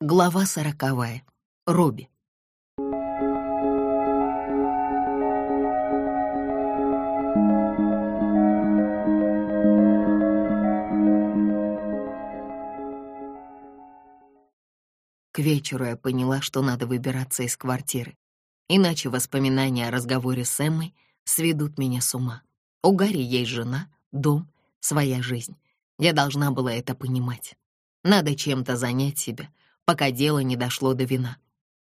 Глава сороковая. Робби. К вечеру я поняла, что надо выбираться из квартиры, иначе воспоминания о разговоре с Эммой сведут меня с ума. У Гарри есть жена, дом, своя жизнь. Я должна была это понимать. Надо чем-то занять себя, пока дело не дошло до вина.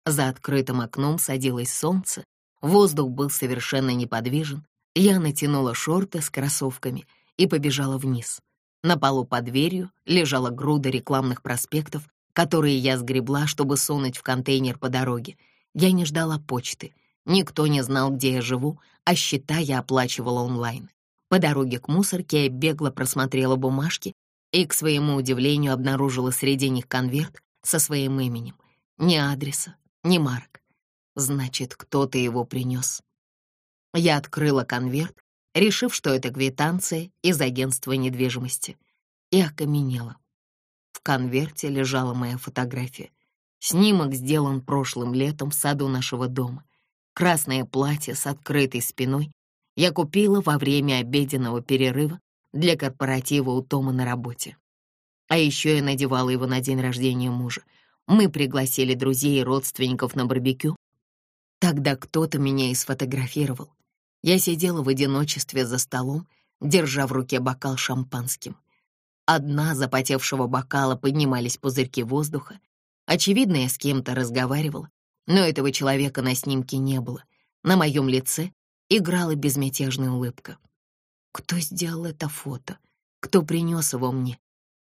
За открытым окном садилось солнце, воздух был совершенно неподвижен. Я натянула шорты с кроссовками и побежала вниз. На полу под дверью лежала груда рекламных проспектов, которые я сгребла, чтобы сунуть в контейнер по дороге. Я не ждала почты. Никто не знал, где я живу, а счета я оплачивала онлайн. По дороге к мусорке я бегло просмотрела бумажки и, к своему удивлению, обнаружила среди них конверт, со своим именем. Ни адреса, ни марок. Значит, кто-то его принес. Я открыла конверт, решив, что это квитанция из агентства недвижимости, и окаменела. В конверте лежала моя фотография. Снимок сделан прошлым летом в саду нашего дома. Красное платье с открытой спиной я купила во время обеденного перерыва для корпоратива у Тома на работе. А еще я надевала его на день рождения мужа. Мы пригласили друзей и родственников на барбекю. Тогда кто-то меня и сфотографировал. Я сидела в одиночестве за столом, держа в руке бокал шампанским. Одна запотевшего бокала поднимались пузырьки воздуха. Очевидно, я с кем-то разговаривала, но этого человека на снимке не было. На моем лице играла безмятежная улыбка. Кто сделал это фото? Кто принес его мне?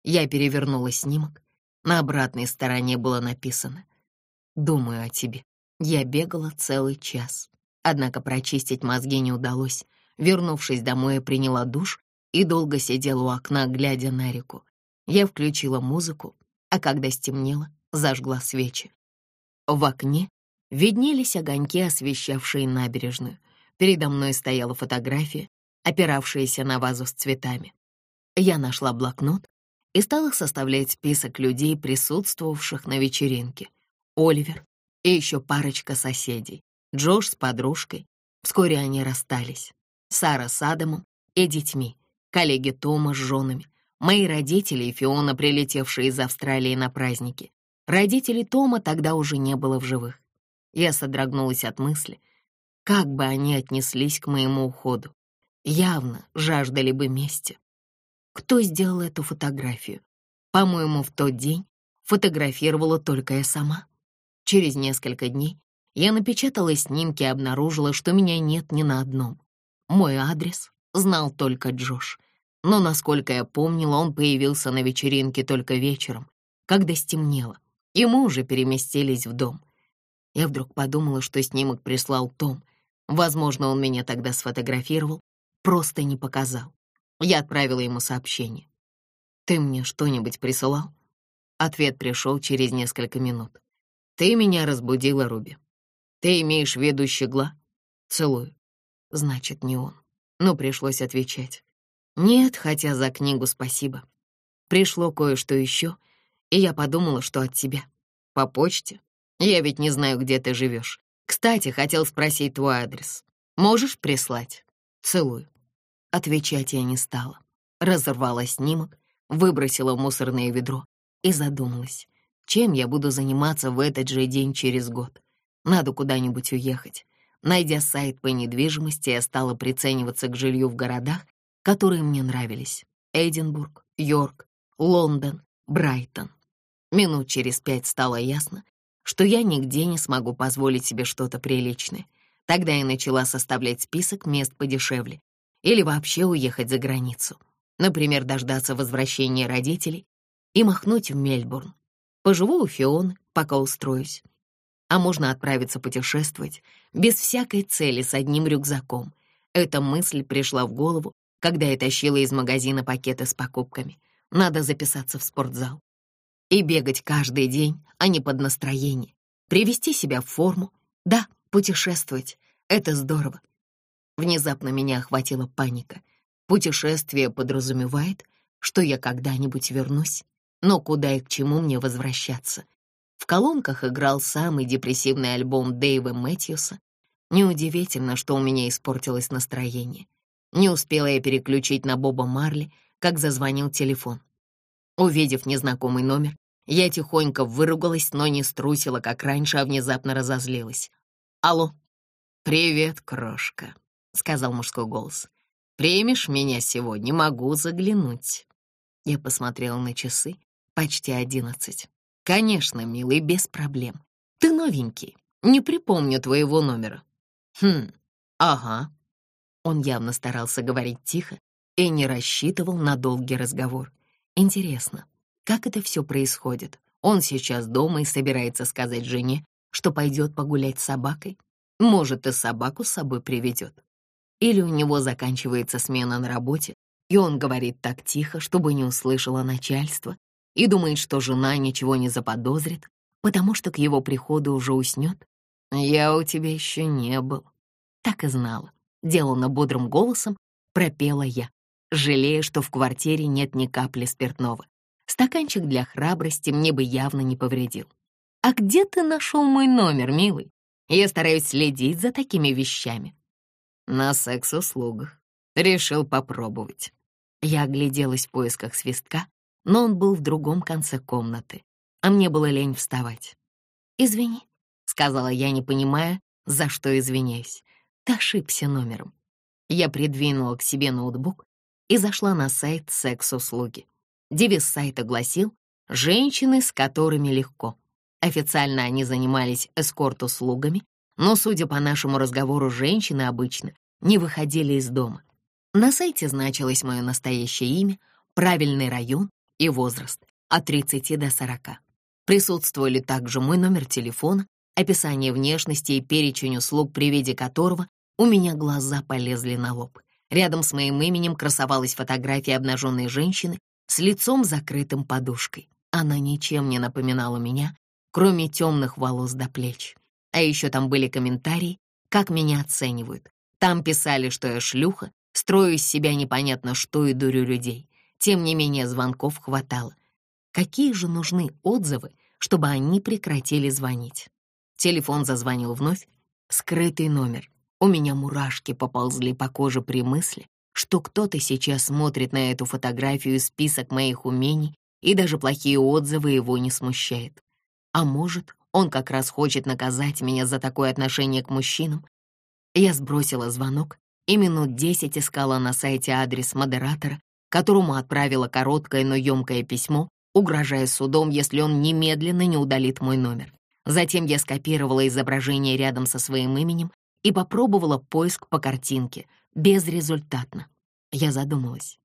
Я перевернула снимок. На обратной стороне было написано «Думаю о тебе». Я бегала целый час. Однако прочистить мозги не удалось. Вернувшись домой, я приняла душ и долго сидела у окна, глядя на реку. Я включила музыку, а когда стемнело, зажгла свечи. В окне виднелись огоньки, освещавшие набережную. Передо мной стояла фотография, опиравшаяся на вазу с цветами. Я нашла блокнот и стала составлять список людей, присутствовавших на вечеринке. Оливер и еще парочка соседей. Джош с подружкой. Вскоре они расстались. Сара с Адамом и детьми. Коллеги Тома с женами. Мои родители и Фиона, прилетевшие из Австралии на праздники. Родителей Тома тогда уже не было в живых. Я содрогнулась от мысли, как бы они отнеслись к моему уходу. Явно жаждали бы мести. Кто сделал эту фотографию? По-моему, в тот день фотографировала только я сама. Через несколько дней я напечатала снимки и обнаружила, что меня нет ни на одном. Мой адрес знал только Джош. Но, насколько я помнила, он появился на вечеринке только вечером, когда стемнело, и мы уже переместились в дом. Я вдруг подумала, что снимок прислал Том. Возможно, он меня тогда сфотографировал, просто не показал. Я отправила ему сообщение. «Ты мне что-нибудь присылал?» Ответ пришел через несколько минут. «Ты меня разбудила, Руби. Ты имеешь в виду щегла?» «Целую». Значит, не он. Но пришлось отвечать. «Нет, хотя за книгу спасибо. Пришло кое-что еще, и я подумала, что от тебя. По почте. Я ведь не знаю, где ты живешь. Кстати, хотел спросить твой адрес. Можешь прислать? Целую». Отвечать я не стала. Разорвала снимок, выбросила в мусорное ведро и задумалась, чем я буду заниматься в этот же день через год. Надо куда-нибудь уехать. Найдя сайт по недвижимости, я стала прицениваться к жилью в городах, которые мне нравились. Эдинбург, Йорк, Лондон, Брайтон. Минут через пять стало ясно, что я нигде не смогу позволить себе что-то приличное. Тогда я начала составлять список мест подешевле, или вообще уехать за границу. Например, дождаться возвращения родителей и махнуть в Мельбурн. Поживу у Фионы, пока устроюсь. А можно отправиться путешествовать без всякой цели с одним рюкзаком. Эта мысль пришла в голову, когда я тащила из магазина пакеты с покупками. Надо записаться в спортзал. И бегать каждый день, а не под настроение. Привести себя в форму. Да, путешествовать — это здорово. Внезапно меня охватила паника. Путешествие подразумевает, что я когда-нибудь вернусь. Но куда и к чему мне возвращаться? В колонках играл самый депрессивный альбом Дэйва Мэтьюса. Неудивительно, что у меня испортилось настроение. Не успела я переключить на Боба Марли, как зазвонил телефон. Увидев незнакомый номер, я тихонько выругалась, но не струсила, как раньше, а внезапно разозлилась. «Алло». «Привет, крошка», — сказал мужской голос. «Примешь меня сегодня? Могу заглянуть». Я посмотрела на часы. Почти одиннадцать. «Конечно, милый, без проблем. Ты новенький. Не припомню твоего номера». «Хм, ага». Он явно старался говорить тихо и не рассчитывал на долгий разговор. Интересно, как это все происходит? Он сейчас дома и собирается сказать жене, что пойдет погулять с собакой? Может, и собаку с собой приведет. Или у него заканчивается смена на работе, и он говорит так тихо, чтобы не услышало начальство, и думает, что жена ничего не заподозрит, потому что к его приходу уже уснет. «Я у тебя еще не был». Так и знала. Делана бодрым голосом пропела я, жалея, что в квартире нет ни капли спиртного. Стаканчик для храбрости мне бы явно не повредил. «А где ты нашел мой номер, милый? Я стараюсь следить за такими вещами». «На секс-услугах. Решил попробовать». Я огляделась в поисках свистка, но он был в другом конце комнаты, а мне было лень вставать. «Извини», — сказала я, не понимая, за что извиняюсь. «Ты ошибся номером». Я придвинула к себе ноутбук и зашла на сайт секс-услуги. Девиз сайта гласил «Женщины, с которыми легко». Официально они занимались эскорт-услугами, но, судя по нашему разговору, женщины обычно не выходили из дома. На сайте значилось мое настоящее имя, правильный район и возраст от 30 до 40. Присутствовали также мой номер телефона, описание внешности и перечень услуг, при виде которого у меня глаза полезли на лоб. Рядом с моим именем красовалась фотография обнаженной женщины с лицом закрытым подушкой. Она ничем не напоминала меня, кроме темных волос до плеч. А еще там были комментарии, как меня оценивают. Там писали, что я шлюха, строю из себя непонятно что и дурю людей. Тем не менее, звонков хватало. Какие же нужны отзывы, чтобы они прекратили звонить? Телефон зазвонил вновь. Скрытый номер. У меня мурашки поползли по коже при мысли, что кто-то сейчас смотрит на эту фотографию список моих умений, и даже плохие отзывы его не смущает. А может, он как раз хочет наказать меня за такое отношение к мужчинам? Я сбросила звонок и минут десять искала на сайте адрес модератора, которому отправила короткое, но емкое письмо, угрожая судом, если он немедленно не удалит мой номер. Затем я скопировала изображение рядом со своим именем и попробовала поиск по картинке — Безрезультатно. Я задумалась.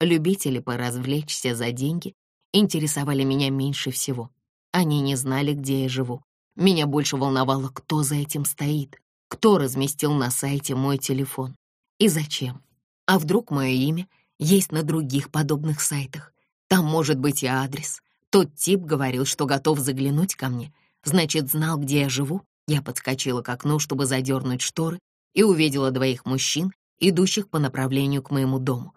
Любители поразвлечься за деньги интересовали меня меньше всего. Они не знали, где я живу. Меня больше волновало, кто за этим стоит, кто разместил на сайте мой телефон и зачем. А вдруг мое имя есть на других подобных сайтах? Там может быть и адрес. Тот тип говорил, что готов заглянуть ко мне. Значит, знал, где я живу. Я подскочила к окну, чтобы задернуть шторы, и увидела двоих мужчин, идущих по направлению к моему дому.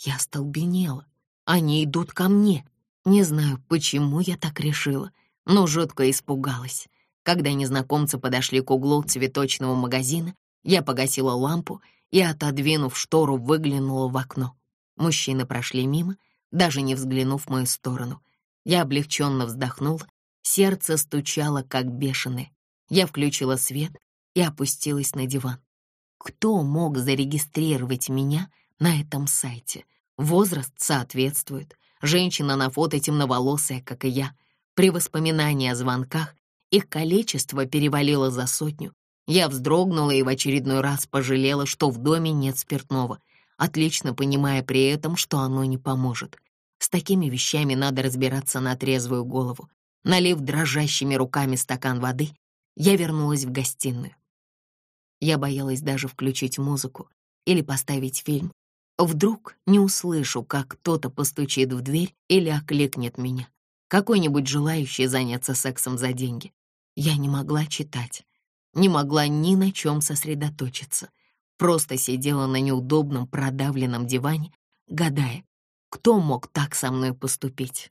Я столбенела. Они идут ко мне. Не знаю, почему я так решила, но жутко испугалась. Когда незнакомцы подошли к углу цветочного магазина, я погасила лампу и, отодвинув штору, выглянула в окно. Мужчины прошли мимо, даже не взглянув в мою сторону. Я облегченно вздохнула, сердце стучало, как бешеное. Я включила свет и опустилась на диван. Кто мог зарегистрировать меня на этом сайте? Возраст соответствует. Женщина на фото темноволосая, как и я. При воспоминании о звонках их количество перевалило за сотню. Я вздрогнула и в очередной раз пожалела, что в доме нет спиртного, отлично понимая при этом, что оно не поможет. С такими вещами надо разбираться на трезвую голову. Налив дрожащими руками стакан воды, я вернулась в гостиную. Я боялась даже включить музыку или поставить фильм. Вдруг не услышу, как кто-то постучит в дверь или окликнет меня. Какой-нибудь желающий заняться сексом за деньги. Я не могла читать, не могла ни на чем сосредоточиться. Просто сидела на неудобном продавленном диване, гадая, кто мог так со мной поступить.